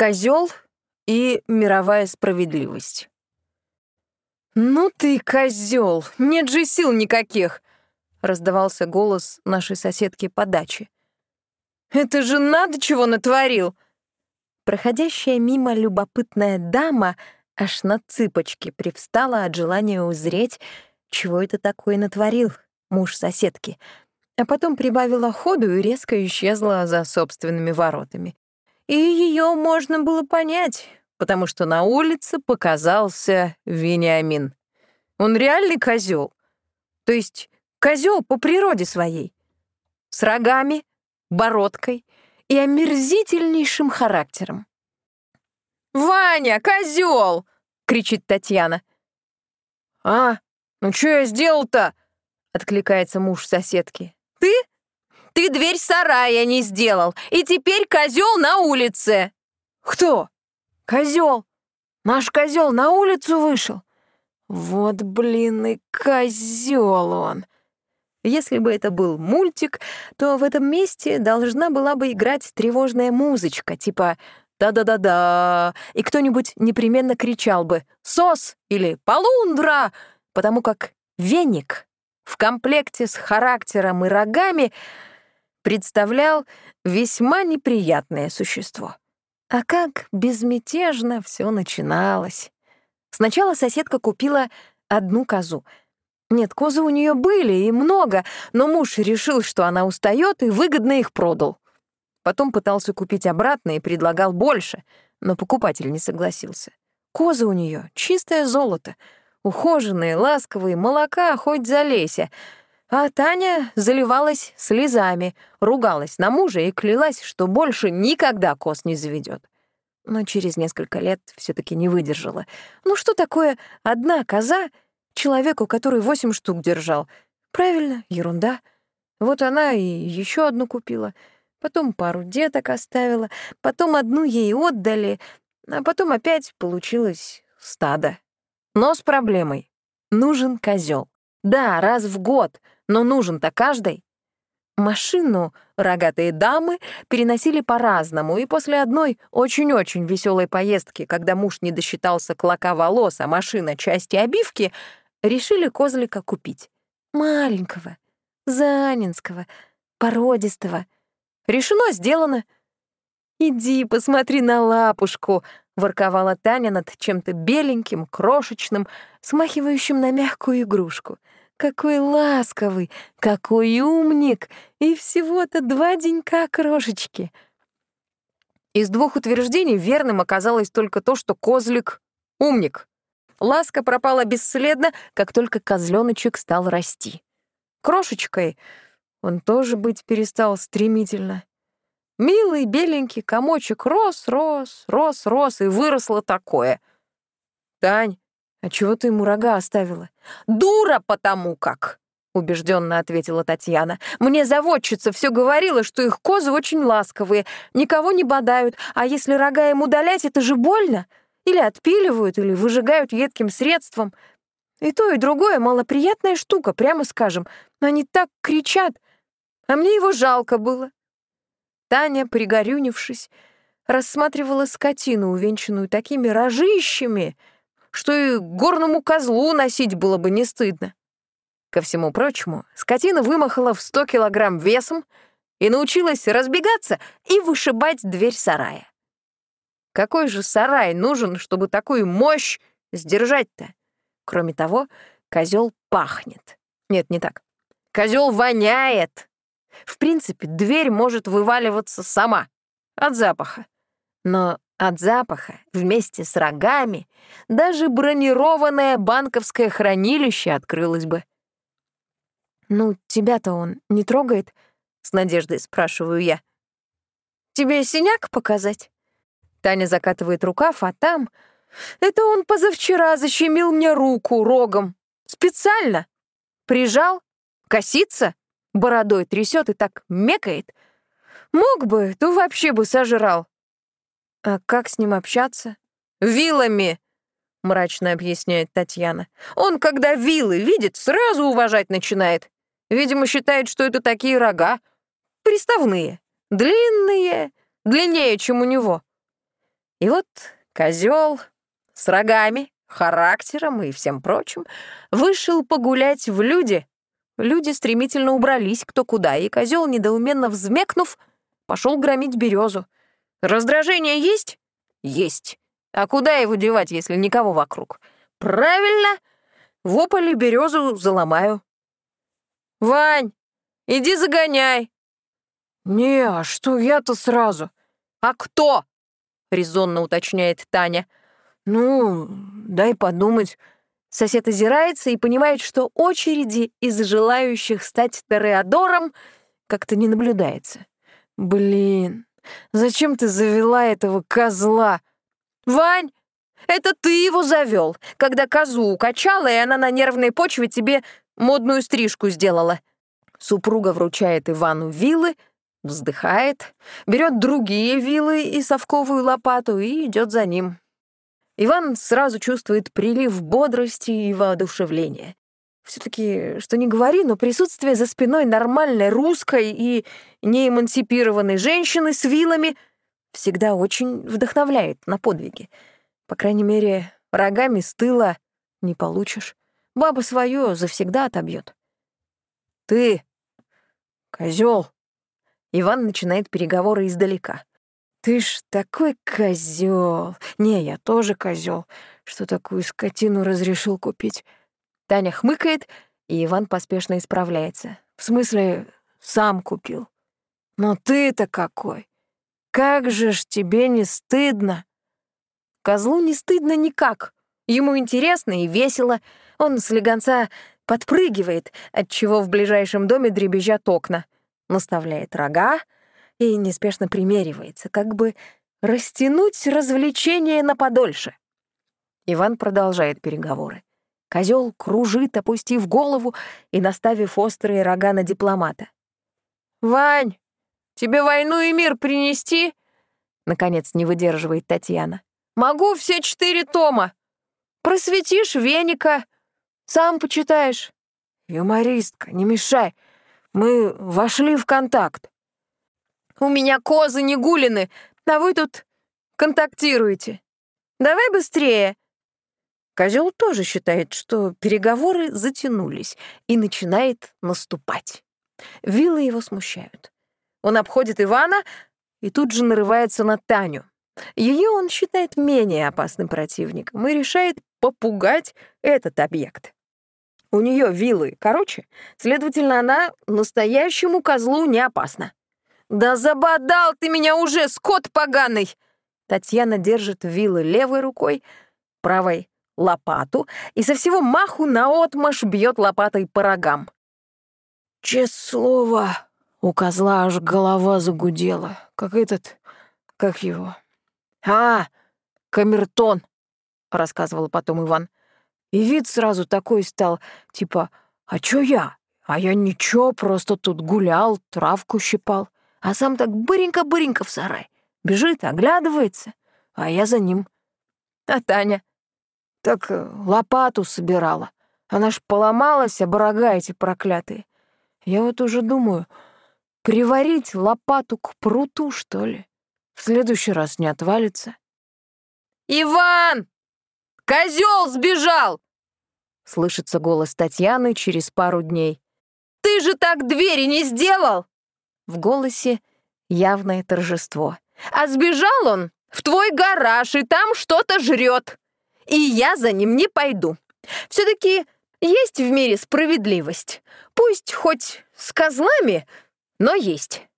Козел и мировая справедливость. «Ну ты козел, нет же сил никаких!» — раздавался голос нашей соседки по даче. «Это же надо чего натворил!» Проходящая мимо любопытная дама аж на цыпочки привстала от желания узреть, чего это такое натворил муж соседки, а потом прибавила ходу и резко исчезла за собственными воротами. И ее можно было понять, потому что на улице показался Вениамин. Он реальный козел, То есть козел по природе своей. С рогами, бородкой и омерзительнейшим характером. «Ваня, козел! кричит Татьяна. «А, ну что я сделал-то?» — откликается муж соседки. «Ты? Ты дверь сарая не сделал, и теперь козел на улице!» «Кто? Козел? Наш козел на улицу вышел? Вот, блин, и козел он!» Если бы это был мультик, то в этом месте должна была бы играть тревожная музычка, типа «да-да-да-да», и кто-нибудь непременно кричал бы «сос» или «полундра», потому как веник в комплекте с характером и рогами представлял весьма неприятное существо. А как безмятежно все начиналось. Сначала соседка купила одну козу. Нет, козы у нее были и много, но муж решил, что она устает, и выгодно их продал. Потом пытался купить обратно и предлагал больше, но покупатель не согласился. Козы у нее чистое золото — ухоженные, ласковые, молока хоть залейся. А Таня заливалась слезами, ругалась на мужа и клялась, что больше никогда коз не заведет. Но через несколько лет все таки не выдержала. Ну что такое одна коза человеку, который восемь штук держал? Правильно, ерунда. Вот она и еще одну купила, потом пару деток оставила, потом одну ей отдали, а потом опять получилось стадо. Но с проблемой. Нужен козел. Да, раз в год, но нужен-то каждый. Машину рогатые дамы переносили по-разному, и после одной очень-очень веселой поездки, когда муж не досчитался клока волос, а машина — части обивки, решили козлика купить. Маленького, занинского, породистого. Решено, сделано. «Иди, посмотри на лапушку», ворковала Таня над чем-то беленьким, крошечным, смахивающим на мягкую игрушку. Какой ласковый, какой умник! И всего-то два денька крошечки. Из двух утверждений верным оказалось только то, что козлик — умник. Ласка пропала бесследно, как только козленочек стал расти. Крошечкой он тоже быть перестал стремительно. Милый беленький комочек рос, рос, рос, рос, и выросло такое. Тань, а чего ты ему рога оставила? Дура потому как, убежденно ответила Татьяна. Мне заводчица все говорила, что их козы очень ласковые, никого не бодают, а если рога им удалять, это же больно. Или отпиливают, или выжигают едким средством. И то, и другое малоприятная штука, прямо скажем. Они так кричат, а мне его жалко было. Таня, пригорюнившись, рассматривала скотину, увенчанную такими рожищами, что и горному козлу носить было бы не стыдно. Ко всему прочему, скотина вымахала в 100 килограмм весом и научилась разбегаться и вышибать дверь сарая. Какой же сарай нужен, чтобы такую мощь сдержать-то? Кроме того, козел пахнет. Нет, не так. Козел воняет. В принципе, дверь может вываливаться сама от запаха. Но от запаха вместе с рогами даже бронированное банковское хранилище открылось бы. «Ну, тебя-то он не трогает?» — с надеждой спрашиваю я. «Тебе синяк показать?» Таня закатывает рукав, а там... Это он позавчера защемил мне руку рогом. Специально. Прижал, косится, бородой трясет и так мекает. Мог бы, то вообще бы сожрал. А как с ним общаться? Вилами, мрачно объясняет Татьяна. Он, когда вилы видит, сразу уважать начинает. Видимо, считает, что это такие рога. Приставные, длинные, длиннее, чем у него. И вот козел с рогами, характером и всем прочим вышел погулять в люди. Люди стремительно убрались кто куда, и козел, недоуменно взмекнув, пошел громить березу. Раздражение есть? Есть. А куда его девать, если никого вокруг? Правильно, в ополе березу заломаю. Вань, иди загоняй. Не, а что я-то сразу? А кто? Резонно уточняет Таня. Ну, дай подумать. Сосед озирается и понимает, что очереди из желающих стать Тореадором как-то не наблюдается. Блин, зачем ты завела этого козла? Вань, это ты его завел, когда козу укачала, и она на нервной почве тебе модную стрижку сделала. Супруга вручает Ивану вилы, вздыхает, берет другие вилы и совковую лопату и идет за ним. Иван сразу чувствует прилив бодрости и воодушевления. Все-таки, что не говори, но присутствие за спиной нормальной русской и неэмансипированной женщины с вилами всегда очень вдохновляет на подвиги. По крайней мере, рогами с тыла не получишь. Баба свое завсегда отобьет. «Ты, козел! Иван начинает переговоры издалека. «Ты ж такой козел. Не, я тоже козел, что такую скотину разрешил купить». Таня хмыкает, и Иван поспешно исправляется. «В смысле, сам купил. Но ты-то какой! Как же ж тебе не стыдно!» Козлу не стыдно никак. Ему интересно и весело. Он с легонца подпрыгивает, отчего в ближайшем доме дребезжат окна, наставляет рога, и неспешно примеривается, как бы растянуть развлечение на подольше. Иван продолжает переговоры. Козел кружит, опустив голову и наставив острые рога на дипломата. «Вань, тебе войну и мир принести?» Наконец не выдерживает Татьяна. «Могу все четыре тома. Просветишь веника, сам почитаешь». «Юмористка, не мешай. Мы вошли в контакт». У меня козы не гулины, а вы тут контактируете. Давай быстрее!» Козел тоже считает, что переговоры затянулись и начинает наступать. Вилы его смущают. Он обходит Ивана и тут же нарывается на Таню. Ее он считает менее опасным противником и решает попугать этот объект. У нее вилы короче, следовательно, она настоящему козлу не опасна. «Да забодал ты меня уже, скот поганый!» Татьяна держит вилы левой рукой, правой — лопату, и со всего маху наотмашь бьет лопатой по рогам. «Честное слово!» — у козла аж голова загудела, как этот... как его... «А, камертон!» — рассказывал потом Иван. И вид сразу такой стал, типа, «А чё я? А я ничего, просто тут гулял, травку щипал» а сам так быренько-быренько в сарай. Бежит, оглядывается, а я за ним. А Таня? Так э, лопату собирала. Она ж поломалась, а эти проклятые. Я вот уже думаю, приварить лопату к пруту, что ли? В следующий раз не отвалится. «Иван! Козел сбежал!» Слышится голос Татьяны через пару дней. «Ты же так двери не сделал!» В голосе явное торжество. «А сбежал он в твой гараж, и там что-то жрет. И я за ним не пойду. Все-таки есть в мире справедливость. Пусть хоть с козлами, но есть».